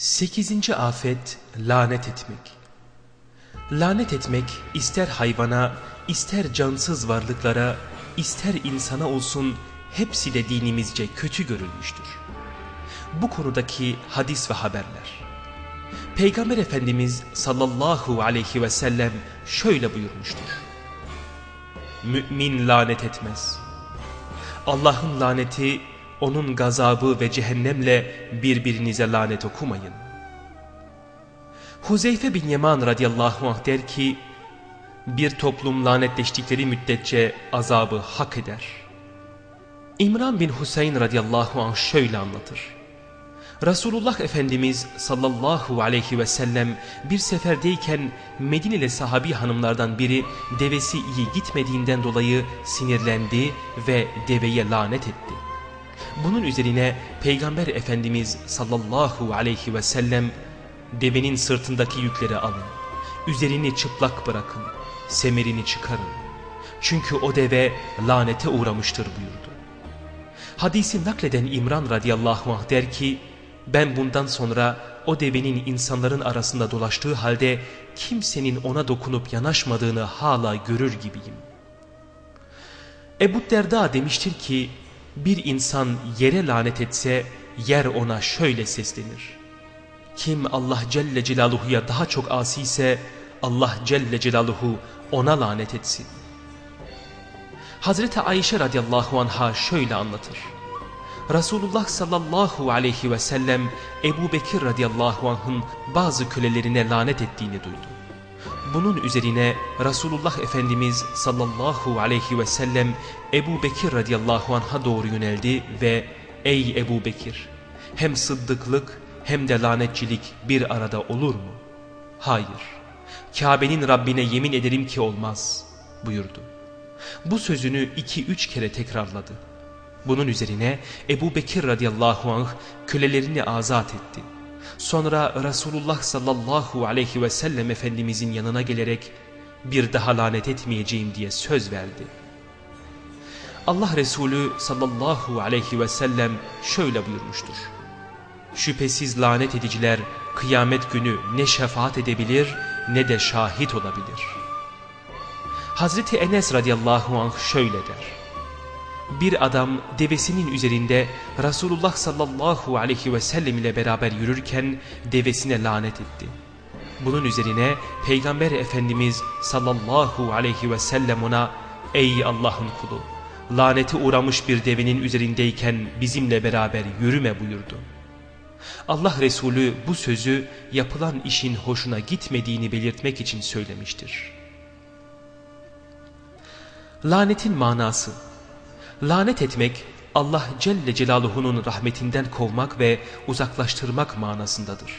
Sekizinci afet lanet etmek. Lanet etmek ister hayvana, ister cansız varlıklara, ister insana olsun hepsi de dinimizce kötü görülmüştür. Bu konudaki hadis ve haberler. Peygamber Efendimiz sallallahu aleyhi ve sellem şöyle buyurmuştur. Mümin lanet etmez. Allah'ın laneti onun gazabı ve cehennemle birbirinize lanet okumayın. Huzeyfe bin Yaman radıyallahu anh der ki, bir toplum lanetleştikleri müddetçe azabı hak eder. İmran bin Hüseyin radıyallahu anh şöyle anlatır. Resulullah Efendimiz sallallahu aleyhi ve sellem bir seferdeyken Medineli sahabi hanımlardan biri devesi iyi gitmediğinden dolayı sinirlendi ve deveye lanet etti. Bunun üzerine Peygamber Efendimiz sallallahu aleyhi ve sellem devenin sırtındaki yükleri alın, üzerini çıplak bırakın, semerini çıkarın. Çünkü o deve lanete uğramıştır buyurdu. Hadisi nakleden İmran radıyallahu anh der ki, ben bundan sonra o devenin insanların arasında dolaştığı halde kimsenin ona dokunup yanaşmadığını hala görür gibiyim. Ebu Derda demiştir ki bir insan yere lanet etse yer ona şöyle seslenir. Kim Allah Celle Celaluhu'ya daha çok asi ise Allah Celle Celaluhu ona lanet etsin. Hazreti Ayşe radıyallahu anha şöyle anlatır. Resulullah sallallahu aleyhi ve sellem Ebu Bekir radıyallahu anh'ın bazı kölelerine lanet ettiğini duydu. Bunun üzerine Resulullah Efendimiz sallallahu aleyhi ve sellem Ebu Bekir radıyallahu anh'a doğru yöneldi ve ''Ey Ebu Bekir hem sıddıklık hem de lanetçilik bir arada olur mu?'' ''Hayır, Kabe'nin Rabbine yemin ederim ki olmaz.'' buyurdu. Bu sözünü iki üç kere tekrarladı. Bunun üzerine Ebu Bekir radıyallahu anh kölelerini azat etti. Sonra Resulullah sallallahu aleyhi ve sellem Efendimizin yanına gelerek bir daha lanet etmeyeceğim diye söz verdi. Allah Resulü sallallahu aleyhi ve sellem şöyle buyurmuştur. Şüphesiz lanet ediciler kıyamet günü ne şefaat edebilir ne de şahit olabilir. Hazreti Enes radıyallahu anh şöyle der bir adam devesinin üzerinde Resulullah sallallahu aleyhi ve sellem ile beraber yürürken devesine lanet etti. Bunun üzerine Peygamber Efendimiz sallallahu aleyhi ve sellem ona ''Ey Allah'ın kulu laneti uğramış bir devenin üzerindeyken bizimle beraber yürüme.'' buyurdu. Allah Resulü bu sözü yapılan işin hoşuna gitmediğini belirtmek için söylemiştir. Lanetin manası Lanet etmek Allah Celle Celaluhu'nun rahmetinden kovmak ve uzaklaştırmak manasındadır.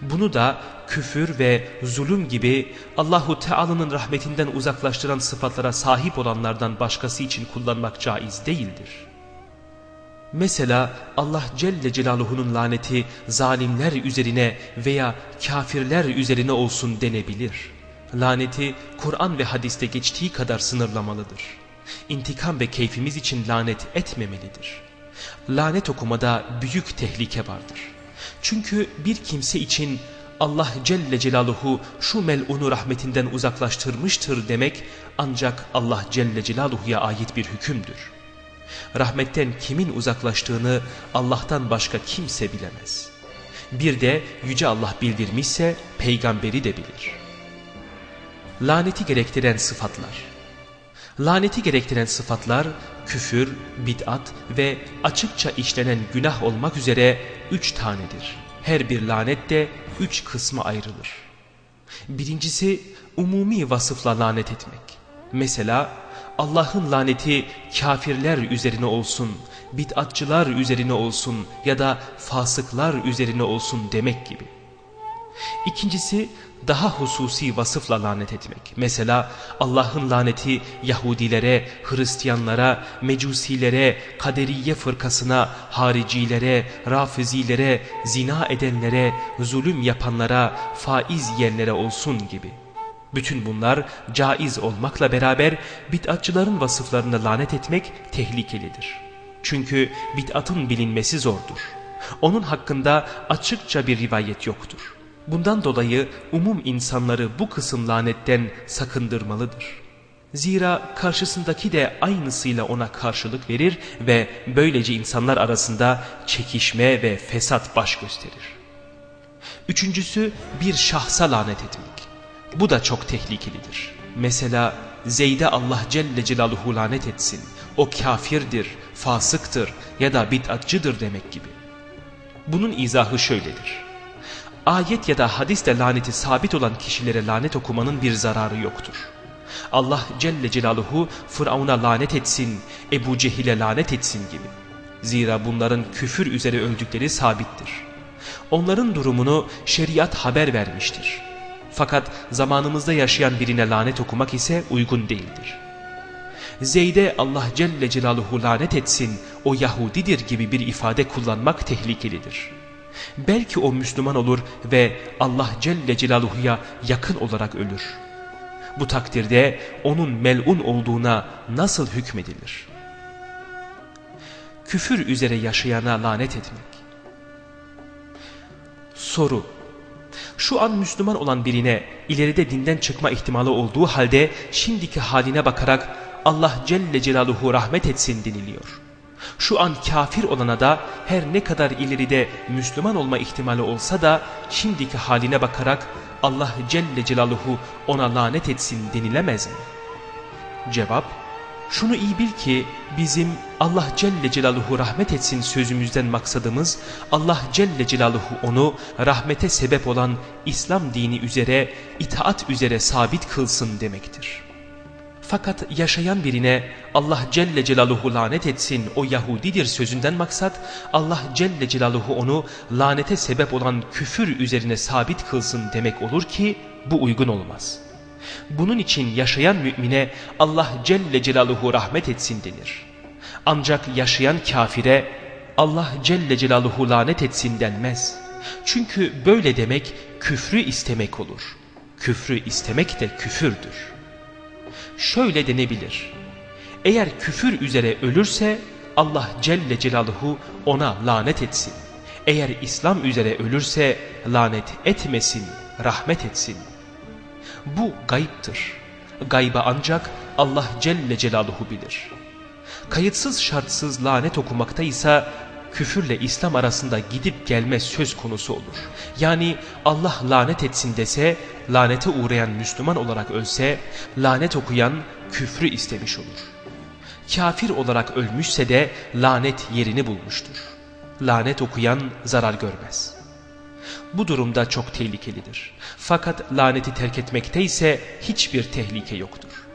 Bunu da küfür ve zulüm gibi Allahu Teala'nın rahmetinden uzaklaştıran sıfatlara sahip olanlardan başkası için kullanmak caiz değildir. Mesela Allah Celle Celaluhu'nun laneti zalimler üzerine veya kafirler üzerine olsun denebilir. Laneti Kur'an ve hadiste geçtiği kadar sınırlamalıdır intikam ve keyfimiz için lanet etmemelidir. Lanet okumada büyük tehlike vardır. Çünkü bir kimse için Allah Celle Celaluhu şu melunu rahmetinden uzaklaştırmıştır demek ancak Allah Celle Celaluhu'ya ait bir hükümdür. Rahmetten kimin uzaklaştığını Allah'tan başka kimse bilemez. Bir de Yüce Allah bildirmişse peygamberi de bilir. Laneti gerektiren sıfatlar Laneti gerektiren sıfatlar küfür, bid'at ve açıkça işlenen günah olmak üzere üç tanedir. Her bir lanet de üç kısmı ayrılır. Birincisi umumi vasıfla lanet etmek. Mesela Allah'ın laneti kafirler üzerine olsun, bid'atçılar üzerine olsun ya da fasıklar üzerine olsun demek gibi. İkincisi daha hususi vasıfla lanet etmek. Mesela Allah'ın laneti Yahudilere, Hristiyanlara, Mecusilere, Kaderiye fırkasına, haricilere, rafizilere, zina edenlere, zulüm yapanlara, faiz yiyenlere olsun gibi. Bütün bunlar caiz olmakla beraber bid'atçıların vasıflarını lanet etmek tehlikelidir. Çünkü bid'atın bilinmesi zordur. Onun hakkında açıkça bir rivayet yoktur. Bundan dolayı umum insanları bu kısım lanetten sakındırmalıdır. Zira karşısındaki de aynısıyla ona karşılık verir ve böylece insanlar arasında çekişme ve fesat baş gösterir. Üçüncüsü bir şahsa lanet etmek. Bu da çok tehlikelidir. Mesela Zeyd'e Allah Celle Celaluhu lanet etsin, o kafirdir, fasıktır ya da bid'atçıdır demek gibi. Bunun izahı şöyledir. Ayet ya da hadiste laneti sabit olan kişilere lanet okumanın bir zararı yoktur. Allah Celle Celaluhu Fıravun'a lanet etsin, Ebu Cehil'e lanet etsin gibi. Zira bunların küfür üzere öldükleri sabittir. Onların durumunu şeriat haber vermiştir. Fakat zamanımızda yaşayan birine lanet okumak ise uygun değildir. Zeyd'e Allah Celle Celaluhu lanet etsin, o Yahudidir gibi bir ifade kullanmak tehlikelidir. Belki o Müslüman olur ve Allah Celle Celaluhu'ya yakın olarak ölür. Bu takdirde onun melun olduğuna nasıl hükmedilir? Küfür üzere yaşayana lanet etmek. Soru şu an Müslüman olan birine ileride dinden çıkma ihtimali olduğu halde şimdiki haline bakarak Allah Celle Celaluhu rahmet etsin deniliyor. Şu an kafir olana da her ne kadar ileride Müslüman olma ihtimali olsa da şimdiki haline bakarak Allah Celle Celaluhu ona lanet etsin denilemez mi? Cevap, şunu iyi bil ki bizim Allah Celle Celaluhu rahmet etsin sözümüzden maksadımız Allah Celle Celaluhu onu rahmete sebep olan İslam dini üzere itaat üzere sabit kılsın demektir. Fakat yaşayan birine Allah Celle Celaluhu lanet etsin o Yahudidir sözünden maksat Allah Celle Celaluhu onu lanete sebep olan küfür üzerine sabit kılsın demek olur ki bu uygun olmaz. Bunun için yaşayan mümine Allah Celle Celaluhu rahmet etsin denir. Ancak yaşayan kafire Allah Celle Celaluhu lanet etsin denmez. Çünkü böyle demek küfrü istemek olur. Küfrü istemek de küfürdür şöyle denebilir. Eğer küfür üzere ölürse Allah Celle Celaluhu ona lanet etsin. Eğer İslam üzere ölürse lanet etmesin, rahmet etsin. Bu gayiptir. Gayba ancak Allah Celle Celaluhu bilir. Kayıtsız şartsız lanet okumakta ise küfürle İslam arasında gidip gelme söz konusu olur. Yani Allah lanet etsin dese, lanete uğrayan Müslüman olarak ölse, lanet okuyan küfrü istemiş olur. Kafir olarak ölmüşse de lanet yerini bulmuştur. Lanet okuyan zarar görmez. Bu durumda çok tehlikelidir. Fakat laneti terk etmekte ise hiçbir tehlike yoktur.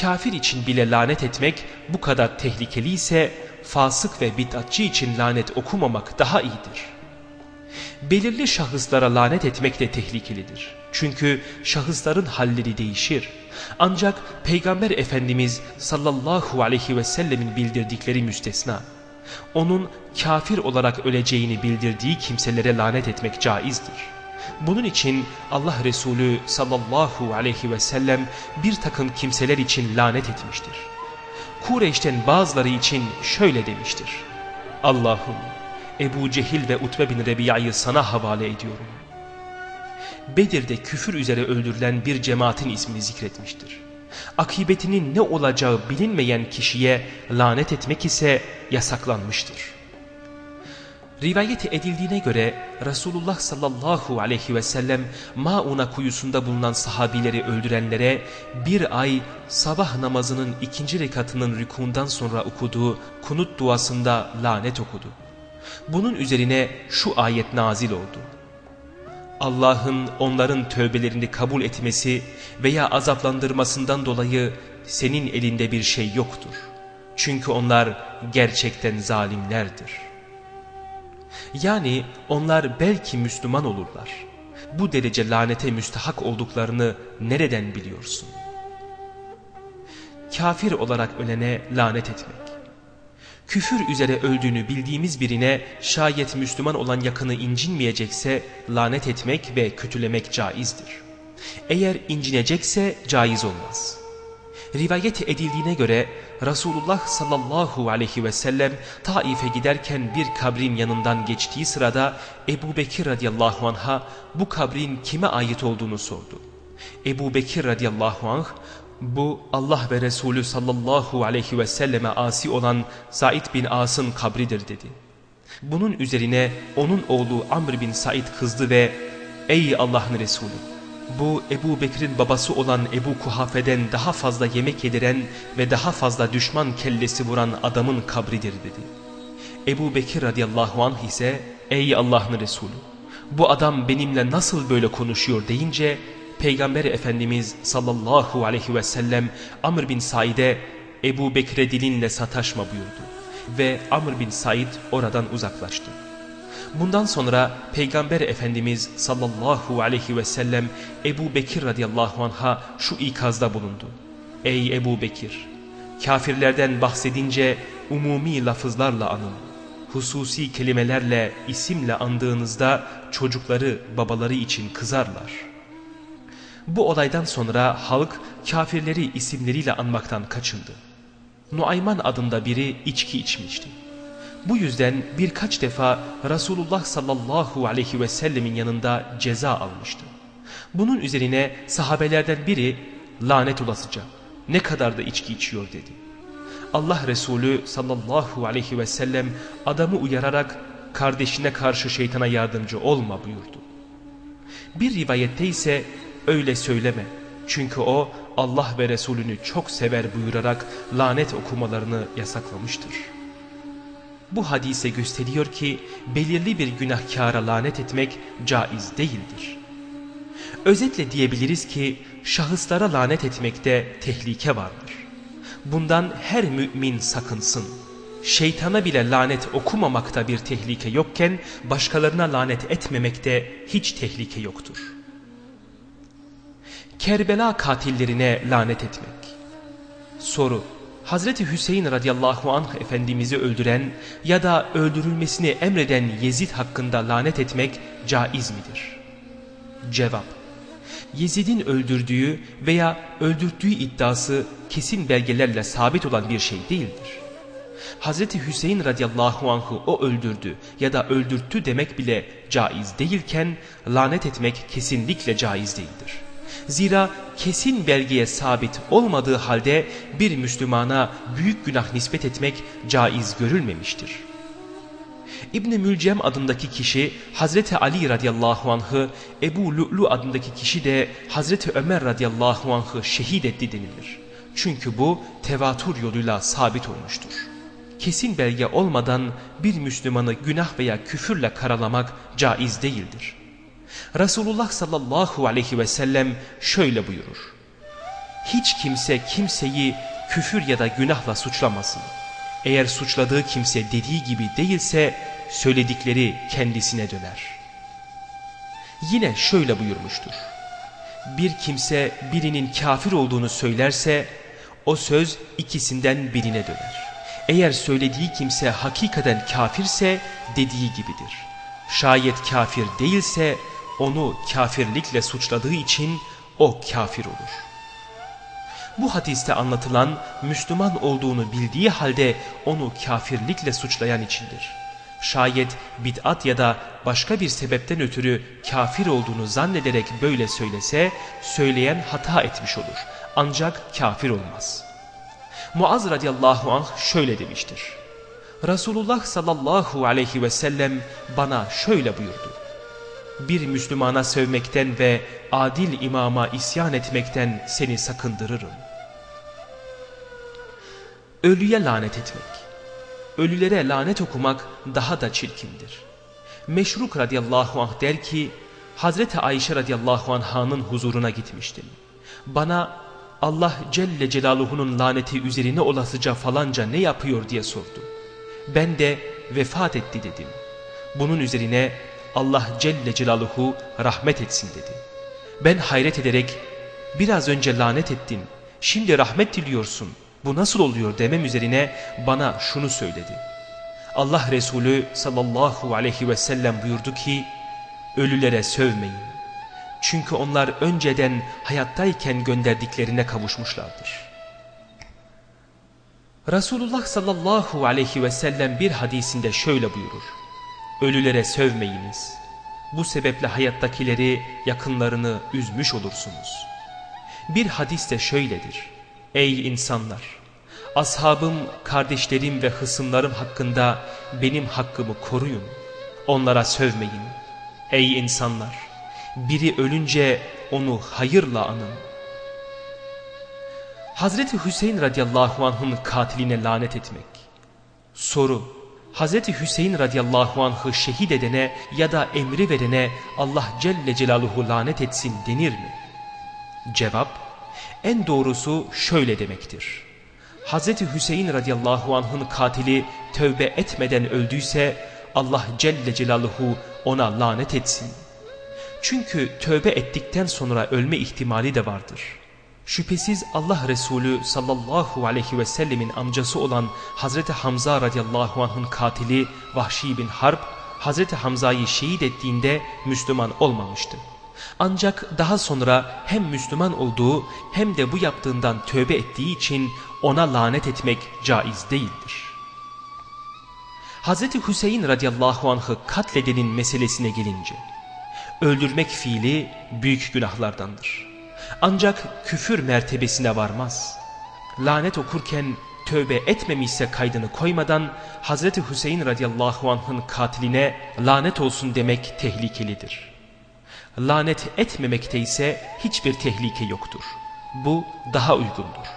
Kafir için bile lanet etmek bu kadar tehlikeli ise fasık ve bid'atçı için lanet okumamak daha iyidir. Belirli şahıslara lanet etmek de tehlikelidir. Çünkü şahısların halleri değişir. Ancak Peygamber Efendimiz sallallahu aleyhi ve sellemin bildirdikleri müstesna. Onun kafir olarak öleceğini bildirdiği kimselere lanet etmek caizdir. Bunun için Allah Resulü sallallahu aleyhi ve sellem bir takım kimseler için lanet etmiştir. Kureyş'ten bazıları için şöyle demiştir. Allah'ım Ebu Cehil ve Utbe bin Rebiya'yı sana havale ediyorum. Bedir'de küfür üzere öldürülen bir cemaatin ismini zikretmiştir. Akıbetinin ne olacağı bilinmeyen kişiye lanet etmek ise yasaklanmıştır. Rivayet edildiğine göre Resulullah sallallahu aleyhi ve sellem Mauna kuyusunda bulunan sahabileri öldürenlere bir ay sabah namazının ikinci rekatının rükundan sonra okuduğu kunut duasında lanet okudu. Bunun üzerine şu ayet nazil oldu. Allah'ın onların tövbelerini kabul etmesi veya azaplandırmasından dolayı senin elinde bir şey yoktur. Çünkü onlar gerçekten zalimlerdir.'' Yani onlar belki Müslüman olurlar. Bu derece lanete müstahak olduklarını nereden biliyorsun? Kafir olarak ölene lanet etmek. Küfür üzere öldüğünü bildiğimiz birine şayet Müslüman olan yakını incinmeyecekse lanet etmek ve kötülemek caizdir. Eğer incinecekse caiz olmaz. Rivayet edildiğine göre Resulullah sallallahu aleyhi ve sellem Taif'e giderken bir kabrin yanından geçtiği sırada Ebu Bekir radıyallahu anh'a bu kabrin kime ait olduğunu sordu. Ebu Bekir radıyallahu anh bu Allah ve Resulü sallallahu aleyhi ve selleme asi olan Said bin As'ın kabridir dedi. Bunun üzerine onun oğlu Amr bin Said kızdı ve ''Ey Allah'ın Resulü bu Ebu Bekir'in babası olan Ebu Kuhafe'den daha fazla yemek yediren ve daha fazla düşman kellesi vuran adamın kabridir dedi. Ebu Bekir radıyallahu anh ise ''Ey Allah'ın Resulü bu adam benimle nasıl böyle konuşuyor?'' deyince Peygamber Efendimiz sallallahu aleyhi ve sellem Amr bin Said'e Ebu Bekir'e dilinle sataşma buyurdu. Ve Amr bin Said oradan uzaklaştı. Bundan sonra Peygamber Efendimiz sallallahu aleyhi ve sellem Ebu Bekir radıyallahu anh'a şu ikazda bulundu. Ey Ebu Bekir! Kafirlerden bahsedince umumi lafızlarla anın. Hususi kelimelerle, isimle andığınızda çocukları babaları için kızarlar.'' Bu olaydan sonra halk kafirleri isimleriyle anmaktan kaçındı. Nuayman adında biri içki içmişti. Bu yüzden birkaç defa Resulullah sallallahu aleyhi ve sellemin yanında ceza almıştı. Bunun üzerine sahabelerden biri lanet olasıca ne kadar da içki içiyor dedi. Allah Resulü sallallahu aleyhi ve sellem adamı uyararak kardeşine karşı şeytana yardımcı olma buyurdu. Bir rivayette ise öyle söyleme. Çünkü o Allah ve Resulünü çok sever buyurarak lanet okumalarını yasaklamıştır. Bu hadise gösteriyor ki belirli bir günahkara lanet etmek caiz değildir. Özetle diyebiliriz ki şahıslara lanet etmekte tehlike vardır. Bundan her mümin sakınsın. Şeytana bile lanet okumamakta bir tehlike yokken başkalarına lanet etmemekte hiç tehlike yoktur. Kerbela katillerine lanet etmek. Soru Hazreti Hüseyin radıyallahu anh Efendimiz'i öldüren ya da öldürülmesini emreden Yezid hakkında lanet etmek caiz midir? Cevap Yezid'in öldürdüğü veya öldürttüğü iddiası kesin belgelerle sabit olan bir şey değildir. Hazreti Hüseyin radıyallahu anh'ı o öldürdü ya da öldürttü demek bile caiz değilken lanet etmek kesinlikle caiz değildir. Zira kesin belgeye sabit olmadığı halde bir Müslümana büyük günah nispet etmek caiz görülmemiştir. İbni Mülcem adındaki kişi Hazreti Ali radıyallahu anh'ı, Ebu Lu'lu adındaki kişi de Hazreti Ömer radıyallahu anh'ı şehit etti denilir. Çünkü bu tevatür yoluyla sabit olmuştur. Kesin belge olmadan bir Müslümanı günah veya küfürle karalamak caiz değildir. Resulullah sallallahu aleyhi ve sellem şöyle buyurur. Hiç kimse kimseyi küfür ya da günahla suçlamasın. Eğer suçladığı kimse dediği gibi değilse söyledikleri kendisine döner. Yine şöyle buyurmuştur. Bir kimse birinin kafir olduğunu söylerse o söz ikisinden birine döner. Eğer söylediği kimse hakikaten kafirse dediği gibidir. Şayet kafir değilse onu kafirlikle suçladığı için o kafir olur. Bu hadiste anlatılan Müslüman olduğunu bildiği halde onu kafirlikle suçlayan içindir. Şayet bid'at ya da başka bir sebepten ötürü kafir olduğunu zannederek böyle söylese, söyleyen hata etmiş olur. Ancak kafir olmaz. Muaz radıyallahu anh şöyle demiştir. Resulullah sallallahu aleyhi ve sellem bana şöyle buyurdu bir Müslümana sövmekten ve adil imama isyan etmekten seni sakındırırım. Ölüye lanet etmek. Ölülere lanet okumak daha da çirkindir. Meşruk radıyallahu anh der ki, Hazreti Ayşe radıyallahu anh'ın huzuruna gitmiştim. Bana Allah Celle Celaluhu'nun laneti üzerine olasıca falanca ne yapıyor diye sordu. Ben de vefat etti dedim. Bunun üzerine Allah Celle Celaluhu rahmet etsin dedi. Ben hayret ederek biraz önce lanet ettin, şimdi rahmet diliyorsun, bu nasıl oluyor demem üzerine bana şunu söyledi. Allah Resulü sallallahu aleyhi ve sellem buyurdu ki, ölülere sövmeyin. Çünkü onlar önceden hayattayken gönderdiklerine kavuşmuşlardır. Resulullah sallallahu aleyhi ve sellem bir hadisinde şöyle buyurur. Ölülere sövmeyiniz. Bu sebeple hayattakileri, yakınlarını üzmüş olursunuz. Bir hadis de şöyledir. Ey insanlar! Ashabım, kardeşlerim ve hısımlarım hakkında benim hakkımı koruyun. Onlara sövmeyin. Ey insanlar! Biri ölünce onu hayırla anın. Hazreti Hüseyin radıyallahu anh'ın katiline lanet etmek. Soru Hazreti Hüseyin radıyallahu anh'ı şehit edene ya da emri verene Allah Celle Celaluhu lanet etsin denir mi? Cevap en doğrusu şöyle demektir. Hazreti Hüseyin radıyallahu anh'ın katili tövbe etmeden öldüyse Allah Celle Celaluhu ona lanet etsin. Çünkü tövbe ettikten sonra ölme ihtimali de vardır. Şüphesiz Allah Resulü sallallahu aleyhi ve sellemin amcası olan Hazreti Hamza radıyallahu anh'ın katili Vahşi bin Harp, Hazreti Hamza'yı şehit ettiğinde Müslüman olmamıştı. Ancak daha sonra hem Müslüman olduğu hem de bu yaptığından tövbe ettiği için ona lanet etmek caiz değildir. Hazreti Hüseyin radıyallahu anh'ı katledenin meselesine gelince, öldürmek fiili büyük günahlardandır. Ancak küfür mertebesine varmaz. Lanet okurken tövbe etmemişse kaydını koymadan Hazreti Hüseyin radıyallahu anh'ın katiline lanet olsun demek tehlikelidir. Lanet etmemekte ise hiçbir tehlike yoktur. Bu daha uygundur.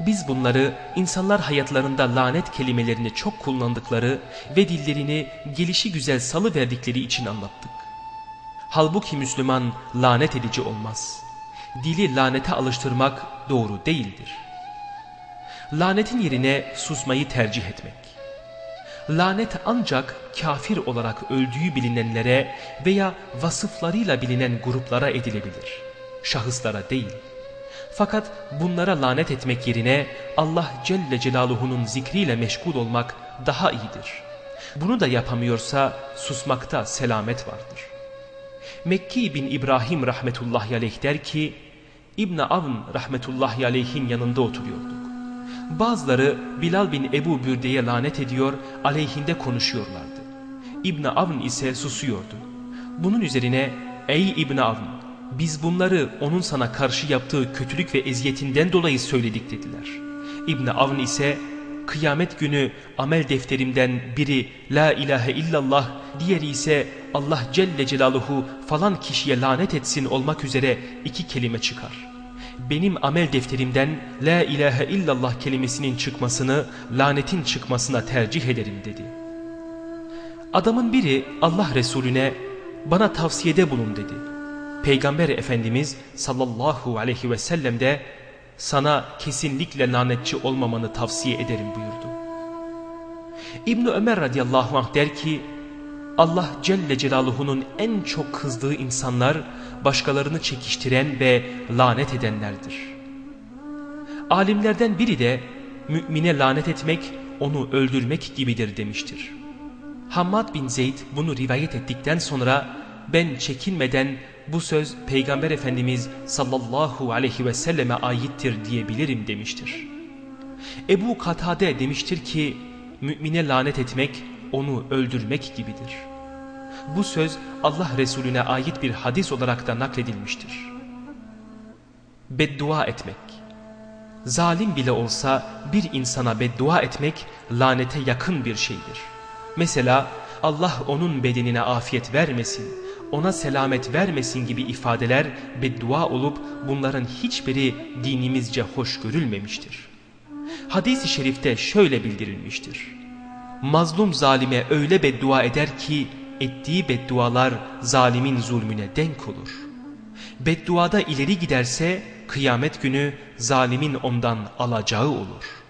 Biz bunları insanlar hayatlarında lanet kelimelerini çok kullandıkları ve dillerini gelişi güzel salı verdikleri için anlattık. Halbuki Müslüman lanet edici olmaz. Dili lanete alıştırmak doğru değildir. Lanetin yerine susmayı tercih etmek. Lanet ancak kafir olarak öldüğü bilinenlere veya vasıflarıyla bilinen gruplara edilebilir. Şahıslara değil. Fakat bunlara lanet etmek yerine Allah Celle Celaluhu'nun zikriyle meşgul olmak daha iyidir. Bunu da yapamıyorsa susmakta selamet vardır. Mekki bin İbrahim rahmetullahi aleyh der ki, İbn Avn rahmetullahi aleyhin yanında oturuyorduk. Bazıları Bilal bin Ebu Bürde'ye lanet ediyor, aleyhinde konuşuyorlardı. İbn Avn ise susuyordu. Bunun üzerine, ey İbn Avn, biz bunları onun sana karşı yaptığı kötülük ve eziyetinden dolayı söyledik dediler. İbn Avn ise kıyamet günü amel defterimden biri la ilahe illallah diğeri ise Allah Celle Celaluhu falan kişiye lanet etsin olmak üzere iki kelime çıkar. Benim amel defterimden la ilahe illallah kelimesinin çıkmasını lanetin çıkmasına tercih ederim dedi. Adamın biri Allah Resulüne bana tavsiyede bulun dedi. Peygamber Efendimiz sallallahu aleyhi ve sellem de sana kesinlikle lanetçi olmamanı tavsiye ederim buyurdu. İbni Ömer radıyallahu anh der ki Allah Celle Celaluhu'nun en çok kızdığı insanlar başkalarını çekiştiren ve lanet edenlerdir. Alimlerden biri de mümine lanet etmek onu öldürmek gibidir demiştir. Hammad bin Zeyd bunu rivayet ettikten sonra ben çekinmeden bu söz Peygamber Efendimiz sallallahu aleyhi ve selleme aittir diyebilirim demiştir. Ebu Katade demiştir ki mümine lanet etmek onu öldürmek gibidir. Bu söz Allah Resulüne ait bir hadis olarak da nakledilmiştir. Beddua etmek Zalim bile olsa bir insana beddua etmek lanete yakın bir şeydir. Mesela Allah onun bedenine afiyet vermesin, ona selamet vermesin gibi ifadeler beddua olup bunların hiçbiri dinimizce hoş görülmemiştir. Hadis-i şerifte şöyle bildirilmiştir. Mazlum zalime öyle beddua eder ki ettiği beddualar zalimin zulmüne denk olur. Bedduada ileri giderse kıyamet günü zalimin ondan alacağı olur.''